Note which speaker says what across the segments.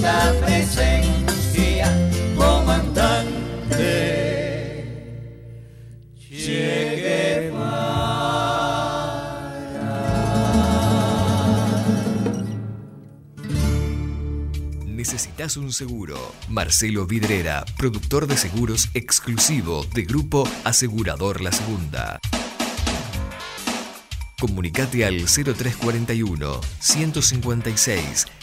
Speaker 1: linda presencia, comandante.
Speaker 2: Necesitas un seguro. Marcelo Vidrera, productor de seguros exclusivo de Grupo Asegurador La Segunda. Comunicate al 0341 156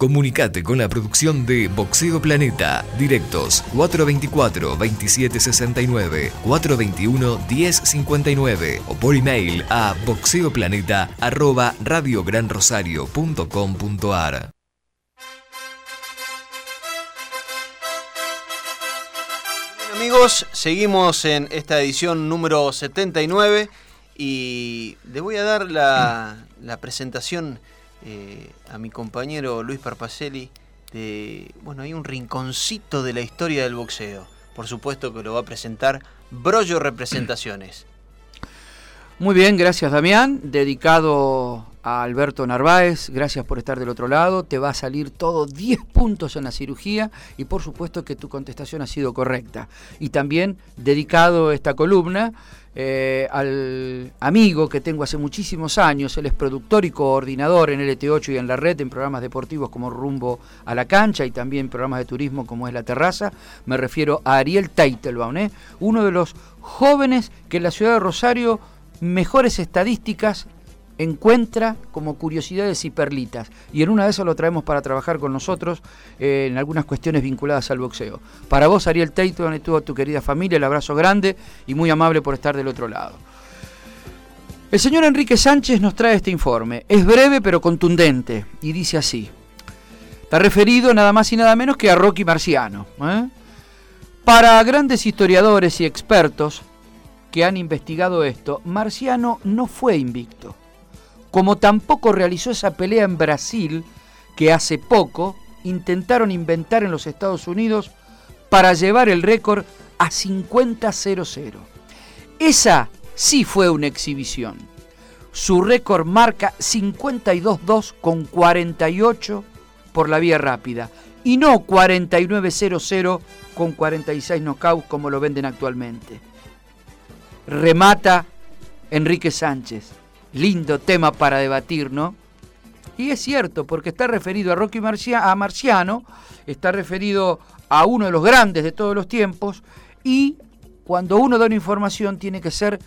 Speaker 2: Comunicate con la producción de Boxeo Planeta. Directos 424-2769, 421-1059 o por email a boxeoplaneta arroba radiogranrosario.com.ar.
Speaker 3: Amigos, seguimos en esta edición número 79 y le voy a dar la presentación eh, a mi compañero Luis Parpacelli de, bueno, hay un rinconcito de la historia del boxeo. Por supuesto que lo va a presentar Brollo Representaciones.
Speaker 4: Muy bien, gracias Damián. Dedicado a Alberto Narváez, gracias por estar del otro lado. Te va a salir todo 10 puntos en la cirugía y por supuesto que tu contestación ha sido correcta. Y también dedicado esta columna eh, al amigo que tengo hace muchísimos años, él es productor y coordinador en LT8 y en la red en programas deportivos como Rumbo a la Cancha y también programas de turismo como es La Terraza. Me refiero a Ariel Teitelbaum, ¿eh? uno de los jóvenes que en la ciudad de Rosario mejores estadísticas encuentra como curiosidades y perlitas. Y en una de esas lo traemos para trabajar con nosotros eh, en algunas cuestiones vinculadas al boxeo. Para vos, Ariel Taito, y toda tu querida familia, el abrazo grande y muy amable por estar del otro lado. El señor Enrique Sánchez nos trae este informe. Es breve pero contundente y dice así. Está referido nada más y nada menos que a Rocky Marciano. ¿eh? Para grandes historiadores y expertos que han investigado esto, Marciano no fue invicto como tampoco realizó esa pelea en Brasil que hace poco intentaron inventar en los Estados Unidos para llevar el récord a 50-0-0. Esa sí fue una exhibición. Su récord marca 52-2 con 48 por la vía rápida y no 49-0-0 con 46 knockouts como lo venden actualmente. Remata Enrique Sánchez lindo tema para debatir, ¿no? Y es cierto, porque está referido a Rocky a Marciano, está referido a uno de los grandes de todos los tiempos, y cuando uno da una información tiene que ser,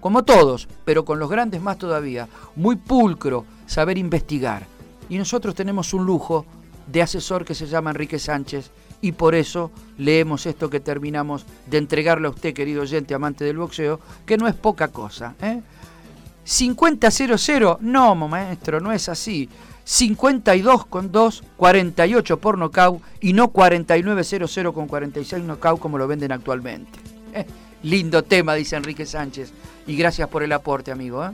Speaker 4: como todos, pero con los grandes más todavía, muy pulcro, saber investigar. Y nosotros tenemos un lujo de asesor que se llama Enrique Sánchez, y por eso leemos esto que terminamos de entregarle a usted, querido oyente amante del boxeo, que no es poca cosa. ¿eh? 50-0-0, no, maestro, no es así. 52 con 2, 48 por nocaut y no 49-0-0 con 46 nocaut como lo venden actualmente. Eh, lindo tema, dice Enrique Sánchez. Y gracias por el aporte, amigo. ¿eh?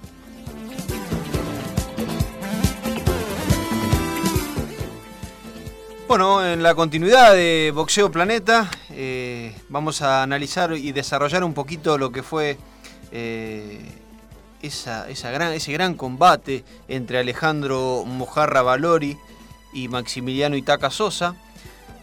Speaker 3: Bueno, en la continuidad de Boxeo Planeta, eh, vamos a analizar y desarrollar un poquito lo que fue esa, esa gran, ese gran combate entre Alejandro Mojarra Valori y Maximiliano Itaca Sosa.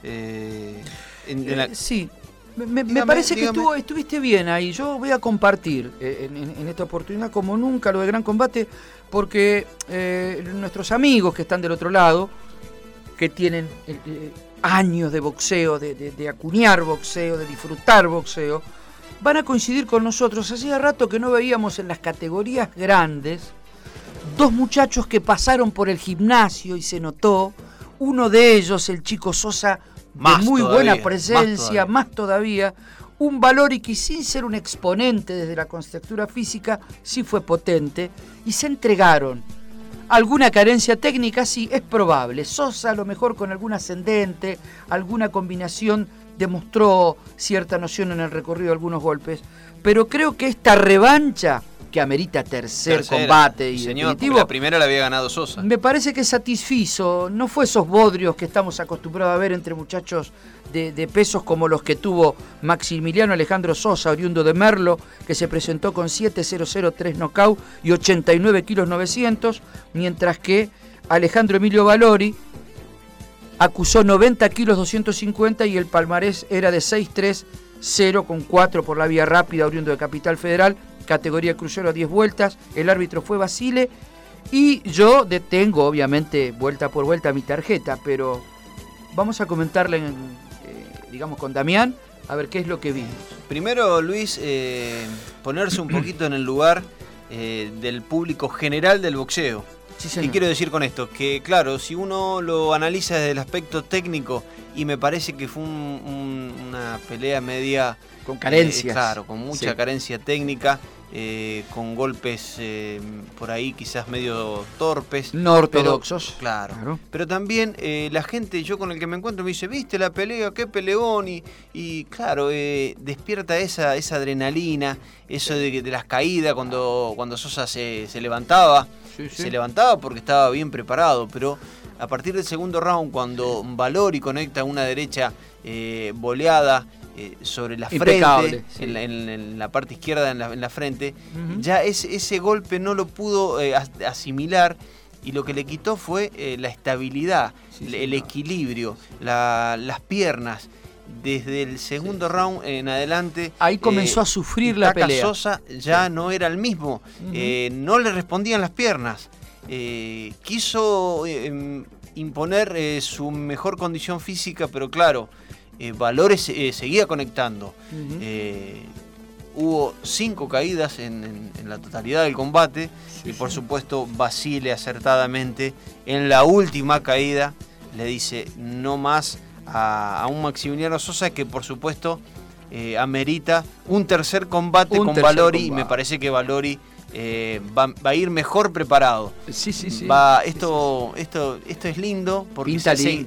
Speaker 4: Eh, en, la... Sí, me, me, parece que estuvo, estuviste bien ahí. Yo voy a compartir en, en, esta oportunidad, como nunca, lo del gran combate, porque nuestros amigos que están del otro lado, que tienen años de boxeo, de, acuñar boxeo, de disfrutar boxeo, van a coincidir con nosotros. Hacía rato que no veíamos en las categorías grandes dos muchachos que pasaron por el gimnasio y se notó, uno de ellos, el chico Sosa, de muy buena presencia, más todavía. un valor y que sin ser un exponente desde la constructura física, sí fue potente y se entregaron Alguna carencia técnica sí, es probable. Sosa a lo mejor con algún ascendente, alguna combinación demostró cierta noción en el recorrido de algunos golpes. Pero creo que esta revancha que amerita tercer combate y
Speaker 3: Señor, la primera la había ganado Sosa.
Speaker 4: Me parece que satisfizo, no fue esos bodrios que estamos acostumbrados a ver entre muchachos de, pesos como los que tuvo Maximiliano Alejandro Sosa, oriundo de Merlo, que se presentó con 7.003 knockout y 89 kilos 900, mientras que Alejandro Emilio Valori acusó 90 kilos 250 y el palmarés era de 6.3 0 con 4 por la vía rápida, oriundo de Capital Federal, categoría crucero a 10 vueltas, el árbitro fue Basile y yo detengo obviamente vuelta por vuelta mi tarjeta, pero vamos a comentarle, en, eh, digamos, con Damián, a ver qué es lo que vimos.
Speaker 3: Primero, Luis, eh, ponerse un poquito en el lugar eh, del público general del boxeo. ¿Qué quiero decir con esto? Que claro, si uno lo analiza desde el aspecto técnico, y me parece que fue una pelea media...
Speaker 4: Con carencias.
Speaker 3: claro, con mucha carencia técnica. Eh, con golpes eh, por ahí quizás medio torpes.
Speaker 4: No ortodoxos.
Speaker 3: claro, Pero también eh, la gente, yo con el que me encuentro, me dice, ¿viste la pelea? ¿Qué peleón? Y, y claro, despierta esa, esa adrenalina, eso de, de, las caídas cuando, cuando Sosa se, levantaba. Se levantaba porque estaba bien preparado, pero a partir del segundo round, cuando Valori conecta una derecha boleada eh, sobre la frente, en, la, parte izquierda en la, frente, ya ese golpe no lo pudo eh, asimilar y lo que le quitó fue eh, la estabilidad, el equilibrio, las piernas. Desde el segundo round en adelante.
Speaker 4: Ahí comenzó a sufrir la pelea.
Speaker 3: Sosa ya no era el mismo. no le respondían las piernas. quiso em, imponer su mejor condición física, pero claro, eh, Valores eh, seguía conectando. Eh, hubo cinco caídas en, la totalidad del combate y por supuesto Basile acertadamente en la última caída le dice no más a, un Maximiliano Sosa que por supuesto amerita un tercer combate con Valori y me parece que Valori eh, va, a ir mejor preparado.
Speaker 4: Sí, sí, sí.
Speaker 3: Va, esto, esto, esto es lindo porque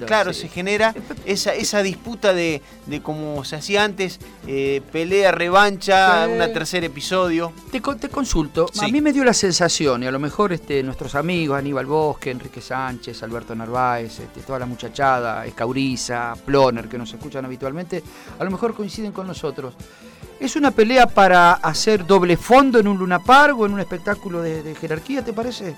Speaker 3: claro, se genera esa, esa disputa de, de como se hacía antes, eh, pelea, revancha, un tercer episodio.
Speaker 4: Te, te consulto, a mí me dio la sensación, y a lo mejor este, nuestros amigos, Aníbal Bosque, Enrique Sánchez, Alberto Narváez, este, toda la muchachada, Escauriza, Ploner, que nos escuchan habitualmente, a lo mejor coinciden con nosotros. ¿Es una pelea para hacer doble fondo en un Luna Park o en un espectáculo de, jerarquía, te parece?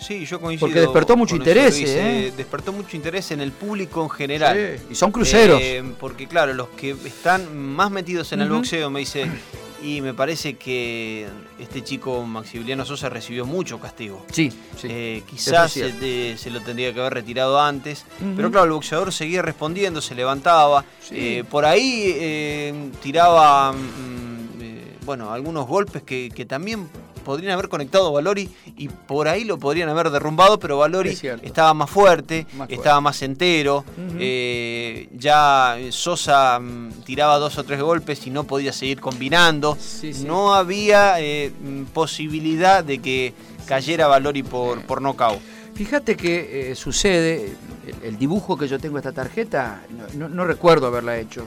Speaker 3: Sí, yo coincido.
Speaker 4: Porque despertó mucho interés. ¿eh?
Speaker 3: Despertó mucho interés en el público en general.
Speaker 4: y son cruceros.
Speaker 3: Eh, porque claro, los que están más metidos en el boxeo me dice, y me parece que este chico Maximiliano Sosa recibió mucho castigo.
Speaker 4: Sí,
Speaker 3: eh, quizás se, lo tendría que haber retirado antes. Pero claro, el boxeador seguía respondiendo, se levantaba. Eh, por ahí eh, tiraba, mm, bueno, algunos golpes que, que también podrían haber conectado a Valori y por ahí lo podrían haber derrumbado, pero Valori estaba más fuerte, estaba más entero. Eh, ya Sosa mm, tiraba dos o tres golpes y no podía seguir combinando. No había eh, mm, posibilidad de que cayera Valori por, por nocaut.
Speaker 4: Fíjate que eh, sucede, el, dibujo que yo tengo de esta tarjeta, no, recuerdo haberla hecho.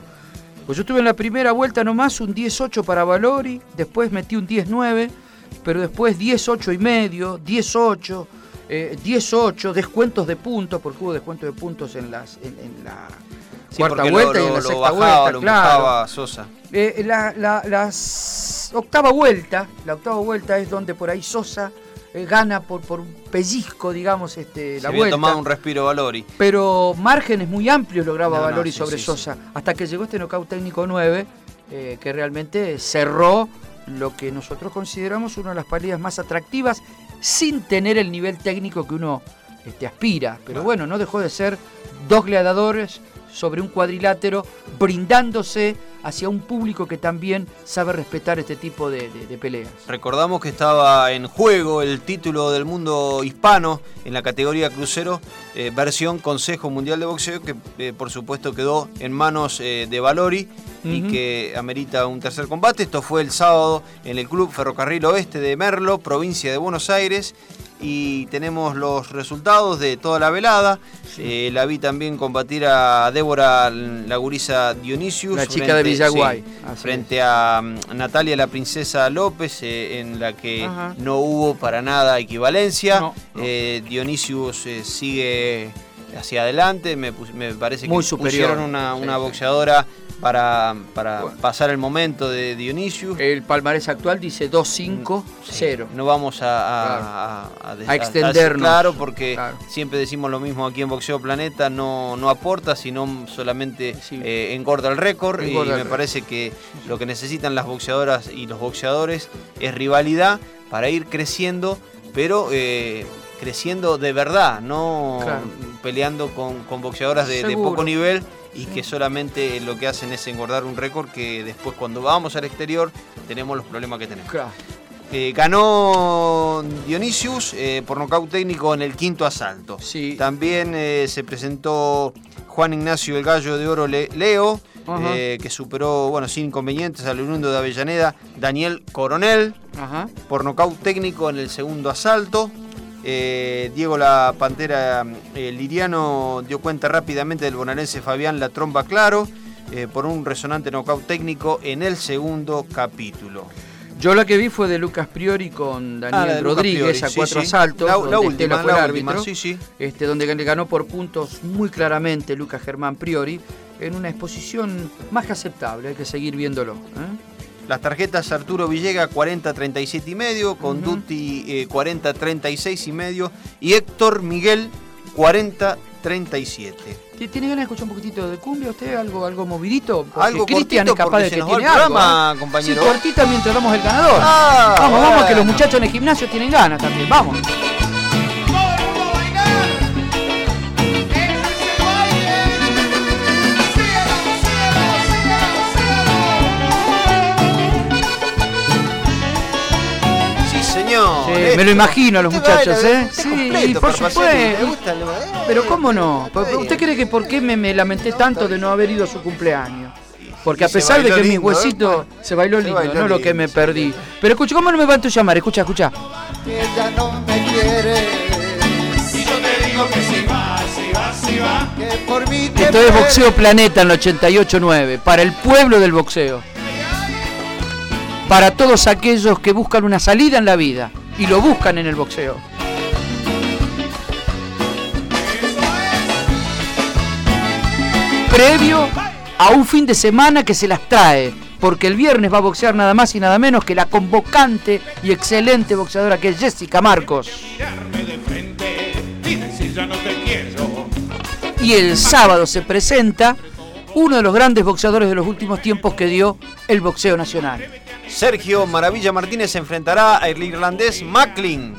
Speaker 4: Pues yo tuve en la primera vuelta nomás un 10-8 para Valori, después metí un 10-9 pero después 10-8 y medio, 10-8, 10-8, descuentos de puntos, porque hubo descuentos de puntos en, las, en, la cuarta vuelta
Speaker 3: lo,
Speaker 4: y en la sexta
Speaker 3: bajaba,
Speaker 4: vuelta, claro.
Speaker 3: Sosa.
Speaker 4: Eh, la, la- las octava vuelta, la octava vuelta es donde por ahí Sosa eh, gana por, por un pellizco, digamos, este,
Speaker 3: Se
Speaker 4: la vuelta.
Speaker 3: tomado un respiro Valori.
Speaker 4: Pero márgenes muy amplios lograba
Speaker 3: No, no,
Speaker 4: Valori
Speaker 3: sí,
Speaker 4: sobre
Speaker 3: sí,
Speaker 4: Sosa, hasta que llegó este knockout técnico 9, eh, que realmente cerró lo que nosotros consideramos una de las peleas más atractivas, sin tener el nivel técnico que uno este, aspira. Pero bueno, no dejó de ser dos gladiadores sobre un cuadrilátero, brindándose hacia un público que también sabe respetar este tipo de, de- de peleas.
Speaker 3: Recordamos que estaba en juego el título del mundo hispano en la categoría crucero, eh, versión Consejo Mundial de Boxeo, que eh, por supuesto quedó en manos eh, de Valori y que amerita un tercer combate. Esto fue el sábado en el Club Ferrocarril Oeste de Merlo, provincia de Buenos Aires. Y tenemos los resultados de toda la velada. Eh, la vi también combatir a Débora Laguriza Dionisius.
Speaker 4: La chica de Villaguay,
Speaker 3: sí, frente a mm, Natalia la Princesa López, eh, en la que
Speaker 4: Ajá.
Speaker 3: no hubo para nada equivalencia.
Speaker 4: No, no.
Speaker 3: Eh, Dionisius sigue hacia adelante, me, me parece
Speaker 4: Muy
Speaker 3: que
Speaker 4: superior.
Speaker 3: pusieron una, una
Speaker 4: sí.
Speaker 3: boxeadora para, para
Speaker 4: Bueno.
Speaker 3: pasar el momento de Dionisius.
Speaker 4: El palmarés actual dice 2-5-0.
Speaker 3: No vamos a, a-
Speaker 4: Claro.
Speaker 3: a- a
Speaker 4: extendernos.
Speaker 3: Claro, porque
Speaker 4: Claro.
Speaker 3: siempre decimos lo mismo aquí en Boxeo Planeta, no, no aporta, sino solamente
Speaker 4: Sí.
Speaker 3: eh, engorda el récord. Y
Speaker 4: el
Speaker 3: me
Speaker 4: récord.
Speaker 3: parece que lo que necesitan las boxeadoras y los boxeadores es rivalidad para ir creciendo, pero eh, creciendo de verdad, no
Speaker 4: Claro.
Speaker 3: peleando con, con boxeadoras de, poco nivel y que solamente lo que hacen es engordar un récord que después cuando vamos al exterior tenemos los problemas que tenemos.
Speaker 4: Claro.
Speaker 3: Eh, ganó Dionisius eh, por nocaut técnico en el quinto asalto.
Speaker 4: Sí.
Speaker 3: También eh, se presentó Juan Ignacio el Gallo de Oro Le- Leo, que superó bueno, sin inconvenientes al oriundo de Avellaneda, Daniel Coronel, por nocaut técnico en el segundo asalto. Eh, Diego la Pantera eh, Liriano dio cuenta rápidamente del bonaerense Fabián La Tromba Claro eh, por un resonante nocaut técnico en el segundo capítulo.
Speaker 4: Yo la que vi fue de Lucas Priori con
Speaker 3: Ah,
Speaker 4: Daniel Rodríguez
Speaker 3: Priori,
Speaker 4: a
Speaker 3: sí,
Speaker 4: cuatro
Speaker 3: sí.
Speaker 4: asaltos,
Speaker 3: La- última,
Speaker 4: fue
Speaker 3: la
Speaker 4: el
Speaker 3: última,
Speaker 4: árbitro,
Speaker 3: sí, sí.
Speaker 4: Este, donde le ganó por puntos muy claramente Lucas Germán Priori, en una exposición más que aceptable, hay que seguir viéndolo. ¿eh?
Speaker 3: Las tarjetas Arturo Villega 40-37 y medio, Conduti eh, 40-36 y medio y Héctor Miguel 40-37.
Speaker 4: ¿Ti- ¿Tiene ganas de escuchar un poquitito de cumbia usted? ¿Algo, algo movidito? Porque
Speaker 3: Algo
Speaker 4: Cristian es capaz de que tiene algo.
Speaker 3: programa,
Speaker 4: ¿eh?
Speaker 3: compañero.
Speaker 4: Sí, cortita mientras damos el ganador.
Speaker 3: Ah,
Speaker 4: vamos, vamos, que los muchachos en el gimnasio tienen ganas también. Vamos.
Speaker 3: Señor.
Speaker 4: Sí, me lo imagino a los muchachos, ¿eh? Sí, por supuesto.
Speaker 3: ¿le gusta? ¿Le- eh?
Speaker 4: Pero cómo no? ¿Usted cree que por qué me, me lamenté tanto de no haber ido a su cumpleaños? Porque a
Speaker 3: se
Speaker 4: pesar de que mis
Speaker 3: ¿eh?
Speaker 4: huesitos se bailó
Speaker 3: Se
Speaker 4: lindo,
Speaker 3: bailó
Speaker 4: no lo que me
Speaker 3: sí.
Speaker 4: perdí. Pero escucha, ¿cómo no me va a entusiasmar? Escucha, escucha.
Speaker 1: ella no me quiere,
Speaker 5: Y yo te digo que si va, si va, si va.
Speaker 1: que por mí te
Speaker 4: Esto es. Boxeo Planeta en el 88.9, para el pueblo del boxeo. Para todos aquellos que buscan una salida en la vida y lo buscan en el boxeo. Previo a un fin de semana que se las trae, porque el viernes va a boxear nada más y nada menos que la convocante y excelente boxeadora que es Jessica Marcos.
Speaker 5: Y
Speaker 4: el sábado se presenta uno de los grandes boxeadores de los últimos tiempos que dio el boxeo nacional.
Speaker 3: Sergio Maravilla Martínez se enfrentará al irlandés Macklin.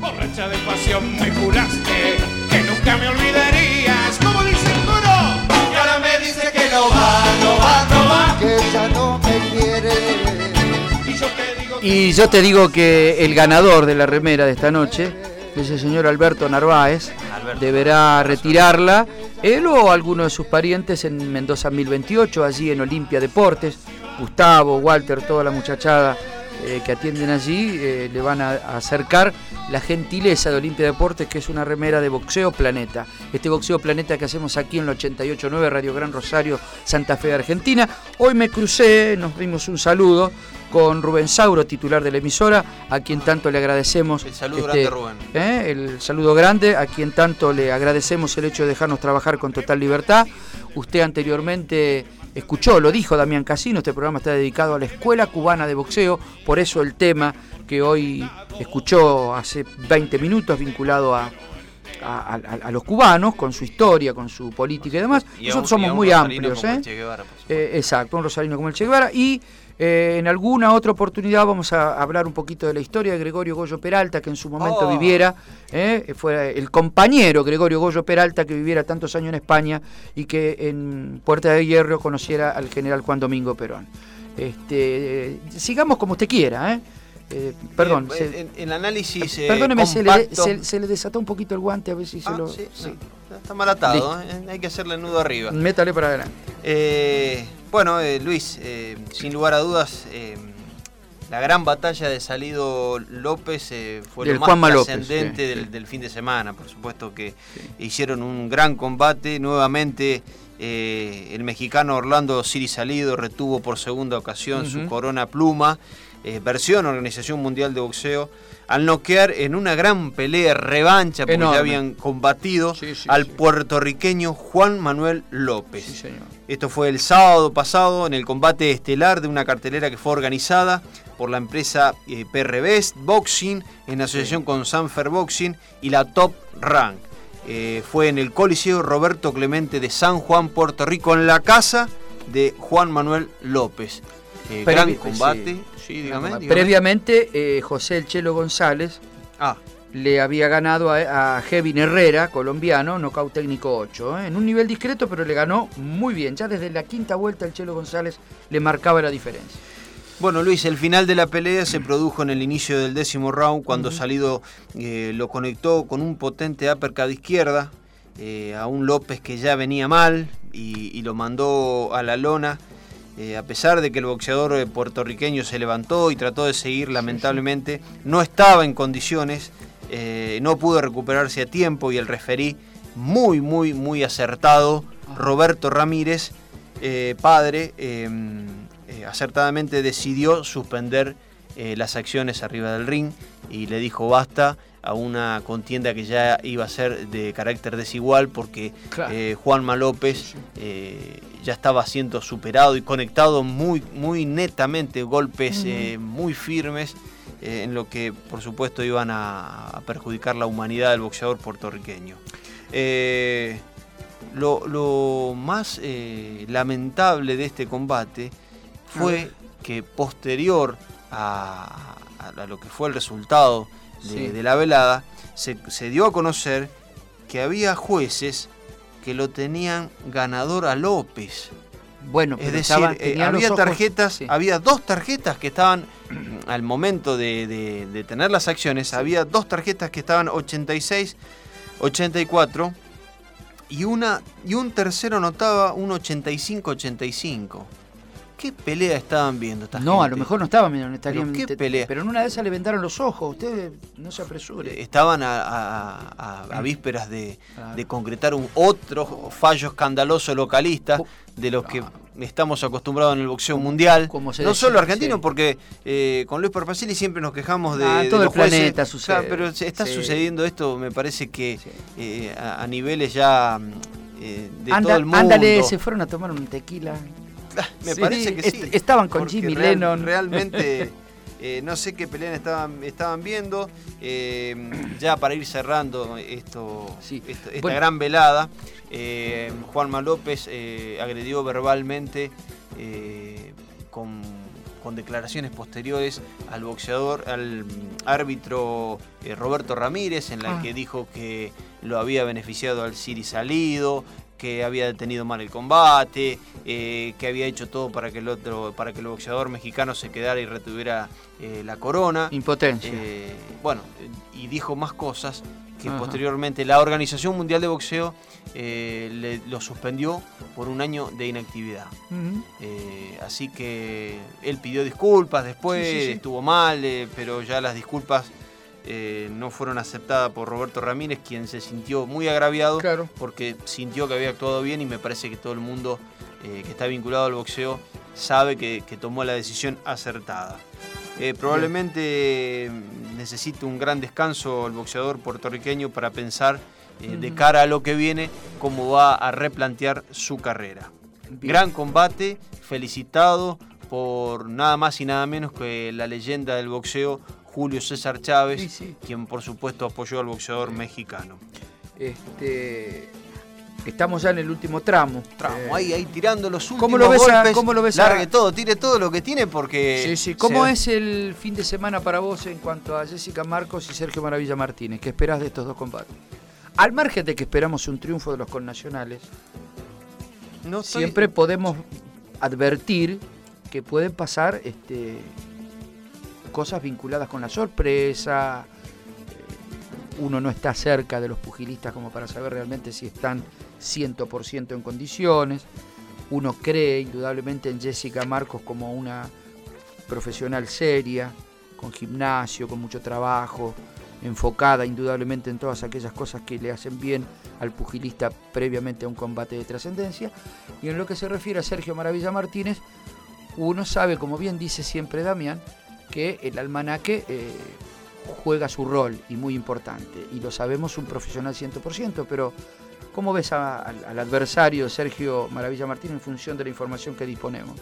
Speaker 5: Borracha de pasión me juraste que nunca me olvidarías. Como dice el coro. Y ahora me dice que no va, no va, no va.
Speaker 1: que ella no me quiere.
Speaker 5: Y yo te digo que
Speaker 4: Y yo te digo que el ganador de la remera de esta noche es el señor Alberto Narváez. Deberá retirarla, él o alguno de sus parientes en Mendoza 1028, allí en Olimpia Deportes. Gustavo, Walter, toda la muchachada eh, que atienden allí eh, le van a, a acercar la gentileza de Olimpia Deportes, que es una remera de Boxeo Planeta. Este Boxeo Planeta que hacemos aquí en el 88.9 Radio Gran Rosario, Santa Fe, Argentina. Hoy me crucé, nos dimos un saludo con Rubén Sauro, titular de la emisora, a quien tanto le agradecemos.
Speaker 3: El saludo
Speaker 4: este,
Speaker 3: grande, Rubén.
Speaker 4: ¿eh? El saludo grande, a quien tanto le agradecemos el hecho de dejarnos trabajar con total libertad. Usted anteriormente escuchó, lo dijo Damián Casino, este programa está dedicado a la Escuela Cubana de Boxeo, por eso el tema que hoy escuchó hace 20 minutos vinculado a, a, a- a los cubanos, con su historia, con su política y demás.
Speaker 3: Y a un-
Speaker 4: Nosotros
Speaker 3: y
Speaker 4: somos muy amplios.
Speaker 3: como el
Speaker 4: ¿eh?
Speaker 3: Che Guevara.
Speaker 4: Eh, exacto, un rosarino como el Che Guevara. Y eh, en alguna otra oportunidad vamos a hablar un poquito de la historia de Gregorio Goyo Peralta, que en su momento
Speaker 3: Oh.
Speaker 4: viviera, eh, fue el compañero Gregorio Goyo Peralta, que viviera tantos años en España y que en Puerta de Hierro conociera al general Juan Domingo Perón. Este, eh, sigamos como usted quiera, ¿eh? Perdón, se-
Speaker 3: en- en el análisis
Speaker 4: perdóneme, se le, se- se le desató un poquito el guante, a ver si se
Speaker 3: Ah,
Speaker 4: lo...
Speaker 3: sí, sí. Está mal atado, hay que hacerle nudo arriba.
Speaker 4: Métale para adelante.
Speaker 3: Eh, bueno, eh, Luis, eh, sin lugar a dudas, eh, la gran batalla de Salido López fue
Speaker 4: Del
Speaker 3: lo más trascendente
Speaker 4: sí,
Speaker 3: del,
Speaker 4: sí.
Speaker 3: del fin de semana. Por supuesto que hicieron un gran combate. Nuevamente, el mexicano Orlando Siri Salido retuvo por segunda ocasión su corona pluma, eh, versión Organización Mundial de Boxeo, al noquear en una gran pelea revancha, porque
Speaker 4: Enorme.
Speaker 3: ya habían combatido
Speaker 4: Sí, sí,
Speaker 3: al
Speaker 4: sí.
Speaker 3: puertorriqueño Juan Manuel López.
Speaker 4: Señor.
Speaker 3: Esto fue el sábado pasado en el combate estelar de una cartelera que fue organizada por la empresa eh, PR Best Boxing en asociación con Sanfer Boxing y la Top Rank. Eh, fue en el Coliseo Roberto Clemente de San Juan, Puerto Rico, en la casa de Juan Manuel López. Eh, gran combate.
Speaker 4: sí.
Speaker 3: Sí, dígame, dígame.
Speaker 4: Previamente, eh, José El Chelo González
Speaker 3: Ah,
Speaker 4: le había ganado a, a Kevin Herrera, colombiano, nocaut técnico 8, ¿eh? en un nivel discreto, pero le ganó muy bien. Ya desde la quinta vuelta el Chelo González le marcaba la diferencia.
Speaker 3: Bueno, Luis, el final de la pelea se produjo en el inicio del décimo round cuando Salido eh, lo conectó con un potente uppercut de izquierda eh, a un López que ya venía mal y, y lo mandó a la lona. Eh, a pesar de que el boxeador eh, puertorriqueño se levantó y trató de seguir, lamentablemente no estaba en condiciones, eh, no pudo recuperarse a tiempo y el referí muy, muy, muy acertado, Roberto Ramírez, eh, padre, eh, acertadamente decidió suspender las acciones arriba del ring y le dijo basta a una contienda que ya iba a ser de carácter desigual porque
Speaker 4: Claro.
Speaker 3: eh, Juanma López eh, ya estaba siendo superado y conectado muy, muy netamente, golpes eh, muy firmes en lo que por supuesto iban a, a perjudicar la humanidad del boxeador puertorriqueño. Lo, lo más lamentable de este combate fue que posterior a, a- a lo que fue el resultado de,
Speaker 4: Sí.
Speaker 3: de la velada, se, se dio a conocer que había jueces que lo tenían ganador a López.
Speaker 4: Bueno,
Speaker 3: Es
Speaker 4: pero
Speaker 3: decir,
Speaker 4: estaban-
Speaker 3: eh, había
Speaker 4: ojos-
Speaker 3: tarjetas,
Speaker 4: sí.
Speaker 3: había dos tarjetas que estaban al momento de, de- de tener las acciones, había dos tarjetas que estaban 86, 84 y una y un tercero notaba un 85, 85. ¿Qué pelea estaban viendo esta
Speaker 4: No, a lo mejor no estaban mirando, estarían.
Speaker 3: ¿qué
Speaker 4: te-
Speaker 3: pelea?
Speaker 4: Pero en una de esas le vendaron los ojos, usted no se apresure.
Speaker 3: Estaban a, a- a- a vísperas de,
Speaker 4: Claro.
Speaker 3: de concretar un otro fallo escandaloso localista
Speaker 4: Co-
Speaker 3: de los que estamos acostumbrados en el boxeo mundial.
Speaker 4: como
Speaker 3: no solo argentino,
Speaker 4: sí.
Speaker 3: porque eh, con Luis Perpacilli siempre nos quejamos de,
Speaker 4: Ah,
Speaker 3: de
Speaker 4: todo el
Speaker 3: los jueces.
Speaker 4: planeta sucede.
Speaker 3: Pero está
Speaker 4: Sí.
Speaker 3: sucediendo esto, me parece que
Speaker 4: Sí.
Speaker 3: eh, a, niveles ya mm, eh, de
Speaker 4: Anda-
Speaker 3: todo el mundo.
Speaker 4: Ándale, se fueron a tomar un tequila.
Speaker 3: Me
Speaker 4: Sí,
Speaker 3: parece que
Speaker 4: est-
Speaker 3: sí.
Speaker 4: estaban con Jimmy
Speaker 3: real-
Speaker 4: Lennon.
Speaker 3: Realmente, eh, no sé qué pelea estaban, estaban viendo. Eh, ya para ir cerrando esto,
Speaker 4: Sí.
Speaker 3: esto- esta
Speaker 4: Bueno.
Speaker 3: gran velada, eh, Juanma López agredió verbalmente con, con declaraciones posteriores al boxeador, al árbitro Roberto Ramírez, en la
Speaker 4: Ah.
Speaker 3: que dijo que lo había beneficiado al Siri Salido, que había detenido mal el combate, eh, que había hecho todo para que el otro, para que el boxeador mexicano se quedara y retuviera eh, la corona.
Speaker 4: Impotencia.
Speaker 3: Eh, bueno, y dijo más cosas que
Speaker 4: Ajá.
Speaker 3: posteriormente la Organización Mundial de Boxeo le- lo suspendió por un año de inactividad. Así que él pidió disculpas después,
Speaker 4: Sí, sí, sí.
Speaker 3: estuvo mal, pero ya las disculpas eh, no fueron aceptadas por Roberto Ramírez, quien se sintió muy agraviado
Speaker 4: Claro.
Speaker 3: porque sintió que había actuado bien y me parece que todo el mundo eh, que está vinculado al boxeo sabe que, que tomó la decisión acertada. Eh, probablemente necesite un gran descanso el boxeador puertorriqueño para pensar eh, de cara a lo que viene cómo va a replantear su carrera.
Speaker 4: Bien.
Speaker 3: Gran combate, felicitado por nada más y nada menos que la leyenda del boxeo Julio César Chávez,
Speaker 4: Sí, sí.
Speaker 3: quien por supuesto apoyó al boxeador mexicano.
Speaker 4: Este, estamos ya en el último tramo.
Speaker 3: Tramo,
Speaker 4: Eh,
Speaker 3: ahí, ahí tirando los últimos
Speaker 4: ¿cómo lo ves a-
Speaker 3: golpes.
Speaker 4: cómo lo ves a-
Speaker 3: Largue todo, tire todo lo que tiene porque...
Speaker 4: Sí, sí. ¿Cómo
Speaker 3: se-
Speaker 4: es el fin de semana para vos en cuanto a Jessica Marcos y Sergio Maravilla Martínez? ¿Qué esperás de estos dos combates? Al margen de que esperamos un triunfo de los connacionales,
Speaker 3: No
Speaker 4: siempre podemos advertir que pueden pasar este, cosas vinculadas con la sorpresa. eh, Uno no está cerca de los pugilistas como para saber realmente si están 100% en condiciones. Uno cree indudablemente en Jessica Marcos como una profesional seria, con gimnasio, con mucho trabajo, enfocada indudablemente en todas aquellas cosas que le hacen bien al pugilista previamente a un combate de trascendencia. Y en lo que se refiere a Sergio Maravilla Martínez, uno sabe, como bien dice siempre Damián, que el almanaque eh, juega su rol y muy importante. Y lo sabemos un profesional 100%, pero ¿cómo ves a- al, al adversario Sergio Maravilla Martínez en función de la información que disponemos?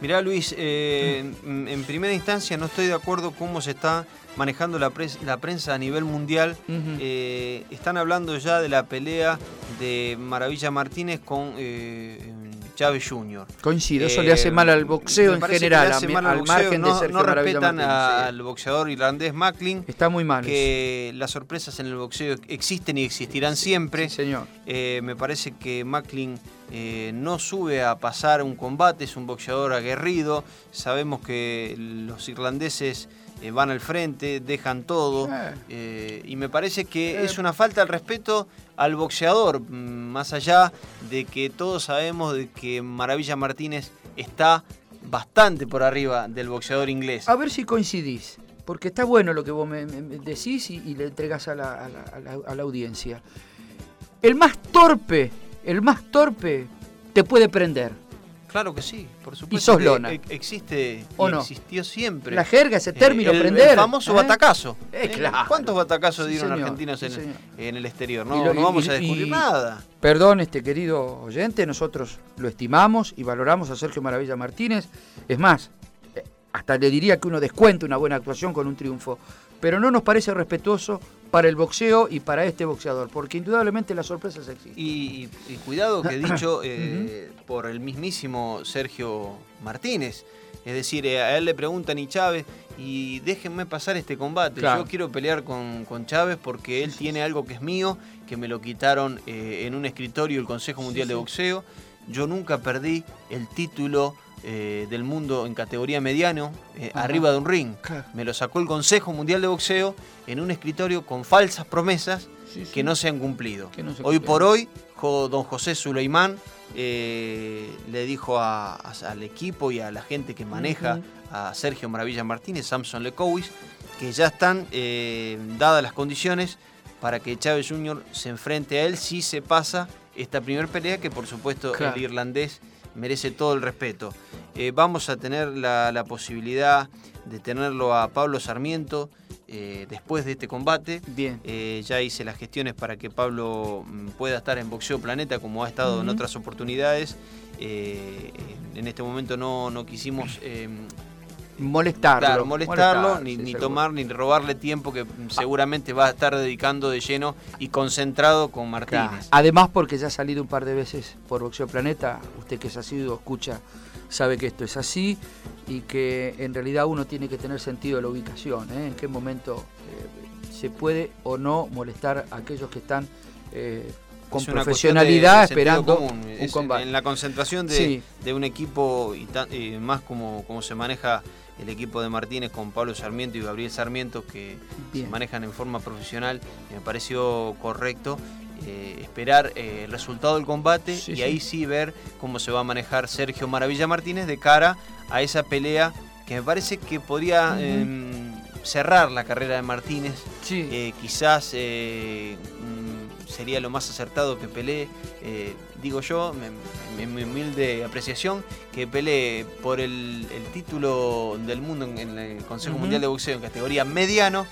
Speaker 3: Mirá Luis, eh, en, en primera instancia no estoy de acuerdo cómo se está manejando la, pres- la prensa a nivel mundial. Eh, están hablando ya de la pelea de Maravilla Martínez con eh, Chávez Jr.
Speaker 4: Coincido, eso
Speaker 3: Eh,
Speaker 4: le hace mal al boxeo en general,
Speaker 3: le hace
Speaker 4: a mi-
Speaker 3: mal
Speaker 4: al,
Speaker 3: boxeo.
Speaker 4: margen de
Speaker 3: no,
Speaker 4: Sergio
Speaker 3: no respetan
Speaker 4: Martínez,
Speaker 3: a-
Speaker 4: sí.
Speaker 3: al boxeador irlandés Macklin,
Speaker 4: Está muy mal. eso.
Speaker 3: que las sorpresas en el boxeo existen y existirán siempre.
Speaker 4: Sí, señor.
Speaker 3: Eh, me parece que Macklin eh, no sube a pasar un combate, es un boxeador aguerrido. Sabemos que los irlandeses eh, van al frente, dejan todo.
Speaker 4: Eh.
Speaker 3: y me parece que es una falta de respeto al boxeador, mm, más allá de que todos sabemos de que Maravilla Martínez está bastante por arriba del boxeador inglés.
Speaker 4: A ver si coincidís, porque está bueno lo que vos me, decís y, y le a la, a la- a la- a la audiencia. El más torpe, el más torpe te puede prender.
Speaker 3: Claro que sí, por supuesto.
Speaker 4: sos
Speaker 3: que
Speaker 4: lona.
Speaker 3: e- Existe
Speaker 4: ¿O
Speaker 3: y
Speaker 4: no?
Speaker 3: existió siempre.
Speaker 4: La jerga, ese
Speaker 3: Eh,
Speaker 4: término,
Speaker 3: el, el
Speaker 4: prender.
Speaker 3: famoso
Speaker 4: ¿eh?
Speaker 3: batacazo.
Speaker 4: Eh,
Speaker 3: ¿eh?
Speaker 4: claro.
Speaker 3: ¿Cuántos batacazos
Speaker 4: Sí,
Speaker 3: dieron
Speaker 4: señor,
Speaker 3: argentinos
Speaker 4: sí,
Speaker 3: en, el exterior?
Speaker 4: Y
Speaker 3: No,
Speaker 4: lo-
Speaker 3: no
Speaker 4: y-
Speaker 3: vamos
Speaker 4: y-
Speaker 3: a descubrir
Speaker 4: y-
Speaker 3: nada.
Speaker 4: Perdón, este querido oyente, nosotros lo estimamos y valoramos a Sergio Maravilla Martínez. Es más, eh, hasta le diría que uno descuenta una buena actuación con un triunfo. Pero no nos parece respetuoso para el boxeo y para este boxeador, porque indudablemente las sorpresas existen.
Speaker 3: Y, y- y cuidado que dicho eh, por el mismísimo Sergio Martínez. Es decir, eh, a él le preguntan y Chávez, y déjenme pasar este combate.
Speaker 4: Claro.
Speaker 3: Yo quiero pelear con, con Chávez porque él tiene algo que es mío, que me lo quitaron eh, en un escritorio del Consejo Mundial de Boxeo. Yo nunca perdí el título eh, del mundo en categoría mediano, eh, arriba de un ring.
Speaker 4: Claro.
Speaker 3: Me lo sacó el Consejo Mundial de Boxeo en un escritorio con falsas promesas
Speaker 4: Sí, sí.
Speaker 3: que no se han cumplido.
Speaker 4: Que no se
Speaker 3: hoy por hoy, don José Suleimán eh, le dijo a- a- al equipo y a la gente que maneja a Sergio Maravilla Martínez, Samson Lecowis, que ya están dadas las condiciones para que Chávez Jr. se enfrente a él si se pasa esta primera pelea, que por supuesto
Speaker 4: Claro.
Speaker 3: el irlandés merece todo el respeto. Eh, vamos a tener la, la posibilidad de tenerlo a Pablo Sarmiento eh, después de este combate.
Speaker 4: Bien.
Speaker 3: Eh, ya hice las gestiones para que Pablo mm, pueda estar en Boxeo Planeta como ha estado en otras oportunidades. En este momento no, no quisimos eh,
Speaker 4: Molestarlo.
Speaker 3: claro, molestarlo, ni,
Speaker 4: sí,
Speaker 3: ni
Speaker 4: seguro.
Speaker 3: tomar, ni robarle tiempo que seguramente va a estar dedicando de lleno y concentrado con
Speaker 4: Claro.
Speaker 3: Martínez.
Speaker 4: Además, porque ya ha salido un par de veces por Boxeo Planeta, usted que es asiduo, escucha, sabe que esto es así y que en realidad uno tiene que tener sentido de la ubicación, ¿eh? en qué momento eh, se puede o no molestar a aquellos que están eh, con
Speaker 3: Es
Speaker 4: profesionalidad esperando
Speaker 3: común.
Speaker 4: un combate.
Speaker 3: En la concentración de,
Speaker 4: Sí.
Speaker 3: de un equipo y eh, más como, como se maneja el equipo de Martínez con Pablo Sarmiento y Gabriel Sarmiento que
Speaker 4: Bien.
Speaker 3: se manejan en forma profesional. y Me pareció correcto eh, esperar eh, el resultado del combate
Speaker 4: Sí,
Speaker 3: y
Speaker 4: sí.
Speaker 3: ahí sí ver cómo se va a manejar Sergio Maravilla Martínez de cara a esa pelea que me parece que podría em, cerrar la carrera de Martínez.
Speaker 4: Sí.
Speaker 3: Eh, quizás sería lo más acertado que pelee, eh, digo yo, mi- mi mi humilde apreciación, que pelee por el, el título del mundo en, en el Consejo. Mundial de Boxeo en categoría mediano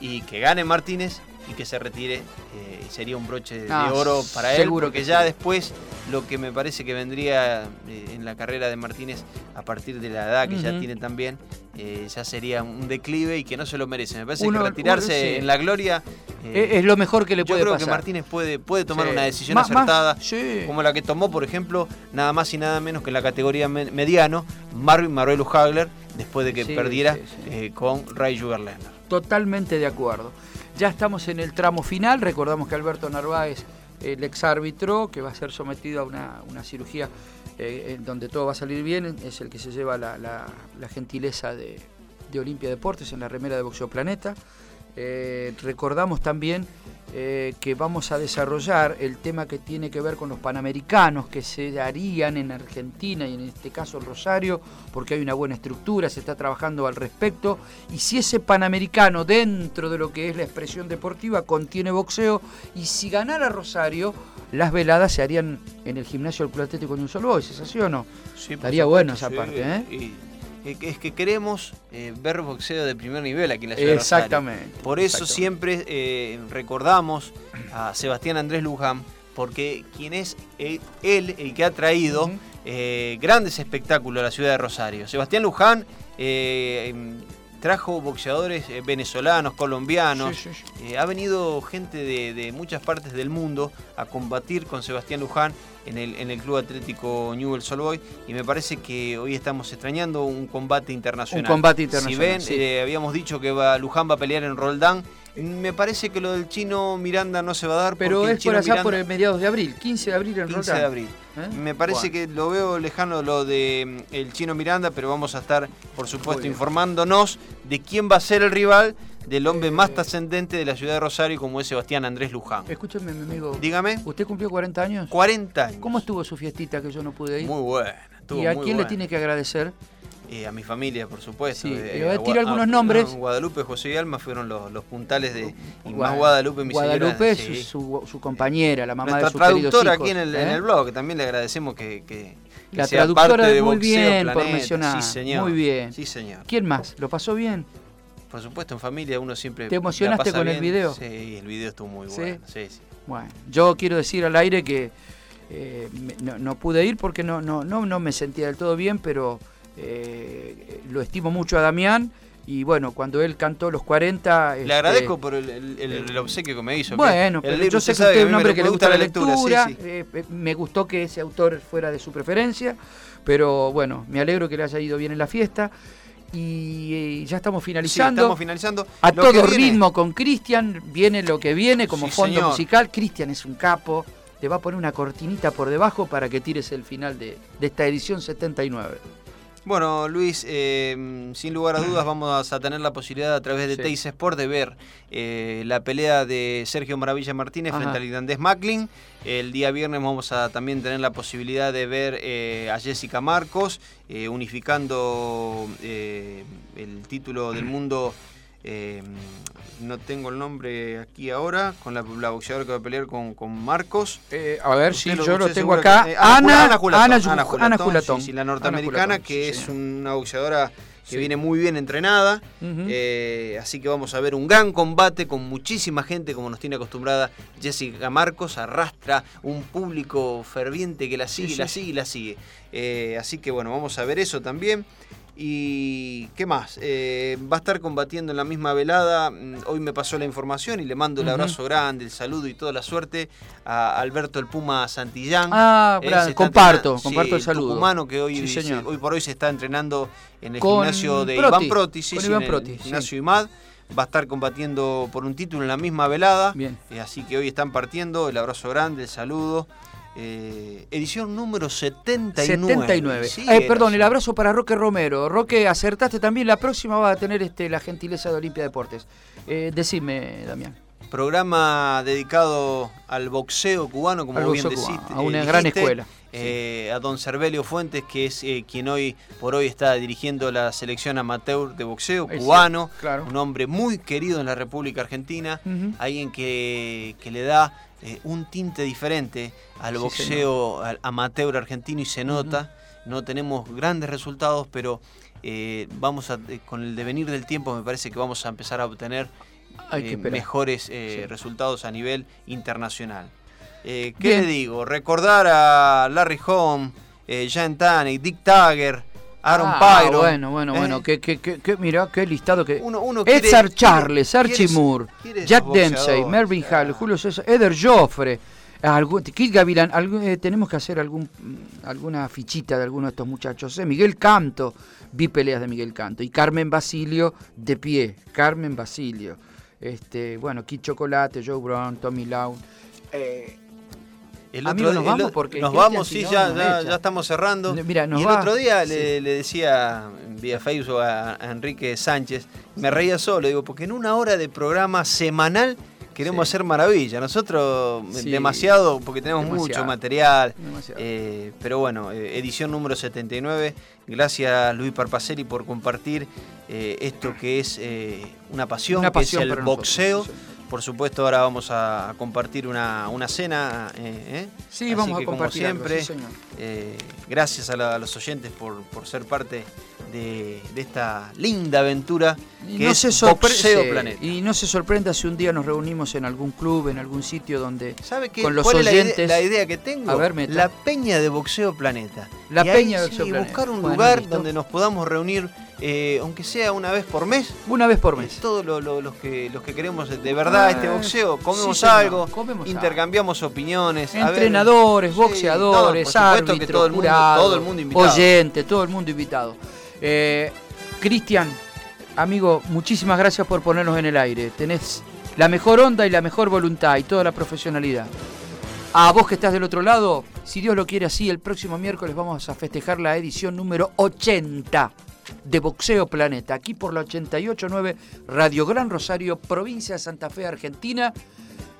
Speaker 3: y que gane Martínez y que se retire. eh, y sería un broche de
Speaker 4: Ah,
Speaker 3: oro para él,
Speaker 4: seguro
Speaker 3: porque
Speaker 4: que
Speaker 3: ya
Speaker 4: sí.
Speaker 3: después lo que me parece que vendría eh, en la carrera de Martínez a partir de la edad que ya tiene también, eh, ya sería un declive y que no se lo merece. Me parece
Speaker 4: Uno-
Speaker 3: que retirarse
Speaker 4: uno, sí.
Speaker 3: en la gloria... eh,
Speaker 4: es, es lo mejor que le
Speaker 3: yo
Speaker 4: puede
Speaker 3: creo
Speaker 4: pasar.
Speaker 3: que Martínez puede, puede tomar
Speaker 4: Sí.
Speaker 3: una decisión
Speaker 4: Más- más-
Speaker 3: acertada,
Speaker 4: sí.
Speaker 3: como la que tomó, por ejemplo, nada más y nada menos que en la categoría me- mediano, Marvin Maruelo Hagler, después de que perdiera eh, con Ray Leonard.
Speaker 4: Totalmente de acuerdo. Ya estamos en el tramo final. Recordamos que Alberto Narváez, el exárbitro, que va a ser sometido a una, una cirugía eh, donde todo va a salir bien, es el que se lleva la, la- la gentileza de, de Olimpia Deportes en la remera de Boxeo Planeta. Eh, recordamos también eh, que vamos a desarrollar el tema que tiene que ver con los panamericanos que se harían en Argentina y en este caso en Rosario, porque hay una buena estructura, se está trabajando al respecto. Y si ese panamericano dentro de lo que es la expresión deportiva contiene boxeo, y si ganara Rosario, las veladas se harían en el gimnasio del Club Atlético de un solo ¿es así o no?
Speaker 3: Sí,
Speaker 4: Estaría bueno esa
Speaker 3: sí,
Speaker 4: parte, ¿eh?
Speaker 3: y- es que queremos eh, ver boxeo de primer nivel aquí en la ciudad de Rosario.
Speaker 4: Exactamente.
Speaker 3: Por eso
Speaker 4: exactamente.
Speaker 3: siempre eh, recordamos a Sebastián Andrés Luján, porque quien es él el que ha traído eh, grandes espectáculos a la ciudad de Rosario. Sebastián Luján em, trajo boxeadores venezolanos, colombianos,
Speaker 4: Sí, sí, sí.
Speaker 3: ha venido gente de, de muchas partes del mundo a combatir con Sebastián Luján en el, en el Club Atlético Newell's Old Boys y me parece que hoy estamos extrañando un combate internacional.
Speaker 4: Un combate internacional,
Speaker 3: Si ven,
Speaker 4: sí.
Speaker 3: eh, habíamos dicho que va, Luján va a pelear en Roldán. Me parece que lo del chino Miranda no se va a dar
Speaker 4: Pero es por allá
Speaker 3: Miranda,
Speaker 4: por el mediados de abril, 15 de abril en
Speaker 3: 15
Speaker 4: Roldán.
Speaker 3: de abril.
Speaker 4: ¿Eh?
Speaker 3: Me parece que lo veo lejano lo de mm, el chino Miranda, pero vamos a estar, por supuesto, informándonos de quién va a ser el rival del hombre más trascendente de la ciudad de Rosario, como es Sebastián Andrés Luján.
Speaker 4: Escúcheme, mi amigo.
Speaker 3: Dígame,
Speaker 4: ¿Usted cumplió 40 años?
Speaker 3: 40 años.
Speaker 4: ¿Cómo estuvo su fiestita que yo no pude ir?
Speaker 3: Muy buena.
Speaker 4: ¿Y a quién le tiene que agradecer?
Speaker 3: Eh, a mi familia, por supuesto.
Speaker 4: Sí,
Speaker 3: Eh,
Speaker 4: voy a tirar algunos nombres.
Speaker 3: no, Guadalupe, José y Alma fueron los, los puntales de. Y
Speaker 4: Gua-
Speaker 3: más Guadalupe, mi
Speaker 4: Guadalupe,
Speaker 3: señora.
Speaker 4: su, su- su compañera, la mamá
Speaker 3: Nuestra
Speaker 4: de sus
Speaker 3: traductora
Speaker 4: hijos,
Speaker 3: aquí en el, en
Speaker 4: ¿eh?
Speaker 3: el blog, que también le agradecemos que, que- que
Speaker 4: La
Speaker 3: sea
Speaker 4: traductora,
Speaker 3: parte de
Speaker 4: muy
Speaker 3: Boxeo
Speaker 4: bien por mencionar,
Speaker 3: Sí, señor.
Speaker 4: muy bien.
Speaker 3: Sí, señor.
Speaker 4: ¿Quién más? ¿Lo pasó bien?
Speaker 3: Por supuesto, en familia uno siempre.
Speaker 4: ¿Te emocionaste con el video?
Speaker 3: Sí, el video estuvo muy
Speaker 4: ¿Sí?
Speaker 3: bueno. Sí, sí.
Speaker 4: Bueno, yo quiero decir al aire que eh, no, no pude ir porque no, no, no, no me sentía del todo bien, pero eh, lo estimo mucho a Damián. Y bueno, cuando él cantó los 40...
Speaker 3: Le
Speaker 4: este,
Speaker 3: agradezco por el, el- el- el obsequio que me hizo.
Speaker 4: Bueno, pero yo sé que usted es un hombre que le gusta la lectura,
Speaker 3: sí, sí.
Speaker 4: eh, eh, me gustó que ese autor fuera de su preferencia, pero bueno, me alegro que le haya ido bien en la fiesta y, eh, ya estamos
Speaker 3: Sí,
Speaker 4: finalizando.
Speaker 3: estamos finalizando.
Speaker 4: A
Speaker 3: Lo
Speaker 4: todo ritmo con Cristian, viene lo que viene como
Speaker 3: Sí,
Speaker 4: fondo
Speaker 3: señor.
Speaker 4: musical. Cristian es un capo, te va a poner una cortinita por debajo para que tires el final de, de esta edición 79.
Speaker 3: Bueno, Luis, eh, sin lugar a dudas vamos a tener la posibilidad a través de
Speaker 4: Sí.
Speaker 3: Teis Sport de ver eh, la pelea de Sergio Maravilla Martínez
Speaker 4: Ajá.
Speaker 3: frente al irlandés Macklin. El día viernes vamos a también tener la posibilidad de ver eh, a Jessica Marcos eh, unificando eh, el título del mundo. No tengo el nombre aquí ahora, con la, la boxeadora que va a pelear con, con Marcos.
Speaker 4: Eh, a ver si
Speaker 3: lo-
Speaker 4: yo lo tengo acá.
Speaker 3: que- eh,
Speaker 4: Ana,
Speaker 3: Ana Julatón,
Speaker 4: Ana,
Speaker 3: Ana
Speaker 4: Ju- Ana Julatón.
Speaker 3: sí, sí, la
Speaker 4: Ana
Speaker 3: norteamericana, que
Speaker 4: sí,
Speaker 3: es una boxeadora que
Speaker 4: Sí.
Speaker 3: viene muy bien entrenada. Eh, así que vamos a ver un gran combate con muchísima gente, como nos tiene acostumbrada Jessica Marcos. Arrastra un público ferviente que la sigue,
Speaker 4: Sí, sí,
Speaker 3: la
Speaker 4: sí.
Speaker 3: sigue la sigue. Eh, así que bueno, vamos a ver eso también. Y qué más, Eh, va a estar combatiendo en la misma velada. Mm, Hoy me pasó la información y le mando el abrazo grande, el saludo y toda la suerte a Alberto el Puma Santillán.
Speaker 4: Ah,
Speaker 3: Eh,
Speaker 4: comparto, comparto el saludo.
Speaker 3: tucumano que hoy,
Speaker 4: Sí,
Speaker 3: se-
Speaker 4: señor.
Speaker 3: hoy por hoy se está entrenando en el
Speaker 4: Con
Speaker 3: gimnasio de
Speaker 4: Proti,
Speaker 3: Iván Proti, sí,
Speaker 4: con Iván
Speaker 3: en
Speaker 4: Proti,
Speaker 3: gimnasio IMAD. Va a estar combatiendo por un título en la misma velada.
Speaker 4: Bien.
Speaker 3: Eh, así que hoy están partiendo. El abrazo grande, el saludo. Eh, edición número 79.
Speaker 4: 79.
Speaker 3: Sí,
Speaker 4: Eh, perdón, el abrazo para Roque Romero. Roque, acertaste también. La próxima va a tener este, la gentileza de Olimpia Deportes. Eh, decime, Damián.
Speaker 3: Programa dedicado al boxeo cubano, como
Speaker 4: Al
Speaker 3: bien
Speaker 4: boxeo
Speaker 3: deciste-
Speaker 4: cubano, a una
Speaker 3: eh,
Speaker 4: gran escuela.
Speaker 3: Eh, a don Cervelio Fuentes, que es eh, quien hoy por hoy está dirigiendo la selección amateur de boxeo cubano,
Speaker 4: claro.
Speaker 3: un hombre muy querido en la República Argentina, alguien que, que le da eh, un tinte diferente al
Speaker 4: Sí,
Speaker 3: boxeo al amateur argentino y se nota. No tenemos grandes resultados, pero eh, vamos a, con el devenir del tiempo me parece que vamos a empezar a obtener
Speaker 4: Hay que esperar.
Speaker 3: mejores resultados a nivel internacional. Eh, ¿Qué
Speaker 4: Bien.
Speaker 3: le digo? Recordar a Larry Home, eh, Jan Dick Tagger, Aaron
Speaker 4: Ah,
Speaker 3: Pyron.
Speaker 4: Bueno, bueno,
Speaker 3: ¿eh?
Speaker 4: bueno. Que, que, que, que- mira, qué listado que.
Speaker 3: Uno- uno quiere-
Speaker 4: Edzar
Speaker 3: quiere-
Speaker 4: Charles, Archie
Speaker 3: quiere-
Speaker 4: Moore,
Speaker 3: quiere
Speaker 4: Jack Dempsey, Mervyn. Hall, Julio César, Eder Joffre. algún- Kid Gavilán, algún- eh, tenemos que hacer algún, mm, alguna fichita de alguno de estos muchachos. eh. Miguel Canto, vi peleas de Miguel Canto. Y Carmen Basilio de pie. Carmen Basilio. Este, bueno, Kid Chocolate, Joe Brown, Tommy Lau. Eh,
Speaker 3: El
Speaker 4: Amigo, nos vamos porque
Speaker 3: nos vamos, sí, ya, ya, estamos cerrando.
Speaker 4: Mira, nos
Speaker 3: y el
Speaker 4: va-
Speaker 3: otro día
Speaker 4: sí.
Speaker 3: le, le decía vía Facebook a, a Enrique Sánchez, me reía solo, digo, porque en una hora de programa semanal queremos
Speaker 4: Sí.
Speaker 3: hacer maravilla. Nosotros
Speaker 4: Sí.
Speaker 3: demasiado, porque tenemos
Speaker 4: Demasiado.
Speaker 3: mucho material. Eh, pero bueno, eh, edición número 79. Gracias Luis Parpacelli por compartir eh, esto que es una pasión,
Speaker 4: Una
Speaker 3: que es el
Speaker 4: nosotros,
Speaker 3: boxeo. Por supuesto, ahora vamos a, compartir una, una cena. eh, ¿eh?
Speaker 4: Sí,
Speaker 3: Así
Speaker 4: vamos a
Speaker 3: como
Speaker 4: compartir algo,
Speaker 3: siempre,
Speaker 4: sí, señor.
Speaker 3: eh, gracias a, la- a los oyentes por, por ser parte de, de esta linda aventura
Speaker 4: Y
Speaker 3: que
Speaker 4: no
Speaker 3: es
Speaker 4: se
Speaker 3: Boxeo
Speaker 4: sí,
Speaker 3: Planeta.
Speaker 4: Y no se sorprenda si un día nos reunimos en algún club, en algún sitio donde
Speaker 3: ¿Sabe qué?
Speaker 4: con los
Speaker 3: ¿Cuál es la idea-
Speaker 4: oyentes.
Speaker 3: la idea, que tengo?
Speaker 4: A ver, meta.
Speaker 3: la peña de Boxeo Planeta.
Speaker 4: La
Speaker 3: Y ahí
Speaker 4: peña de
Speaker 3: sí,
Speaker 4: Boxeo Planeta.
Speaker 3: buscar un
Speaker 4: Bueno,
Speaker 3: lugar
Speaker 4: listo.
Speaker 3: donde nos podamos reunir, eh, aunque sea una vez por mes.
Speaker 4: Una vez por mes.
Speaker 3: Todos lo- lo- los, que, los que queremos de verdad
Speaker 4: Ah,
Speaker 3: este boxeo, comemos
Speaker 4: sí,
Speaker 3: algo,
Speaker 4: comemos
Speaker 3: intercambiamos opiniones. a ver-
Speaker 4: Entrenadores,
Speaker 3: Sí,
Speaker 4: boxeadores,
Speaker 3: no, por supuesto
Speaker 4: árbitros,
Speaker 3: que todo el mundo,
Speaker 4: jurados,
Speaker 3: todo el mundo invitado.
Speaker 4: oyente, todo el mundo invitado. Eh, Cristian, amigo, muchísimas gracias por ponernos en el aire. Tenés la mejor onda y la mejor voluntad y toda la profesionalidad. A vos que estás del otro lado, si Dios lo quiere así, el próximo miércoles vamos a festejar la edición número 80 de Boxeo Planeta, aquí por la 889 Radio Gran Rosario, provincia de Santa Fe, Argentina.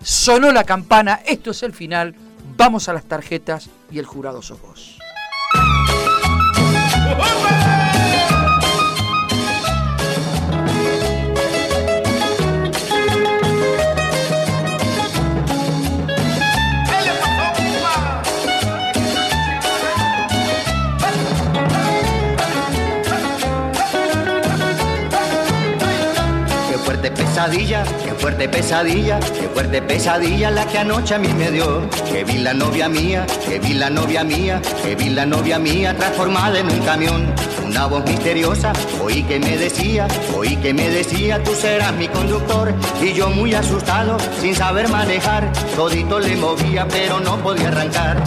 Speaker 4: Sonó la campana, esto es el final, vamos a las tarjetas y el jurado sos vos.
Speaker 6: Pesadilla, qué fuerte pesadilla, qué fuerte pesadilla la que anoche a mí me dio. Que vi la novia mía, que vi la novia mía, que vi la novia mía transformada en un camión. Una voz misteriosa, oí que me decía, oí que me decía, tú serás mi conductor. Y yo muy asustado, sin saber manejar, todito le movía, pero no podía arrancar.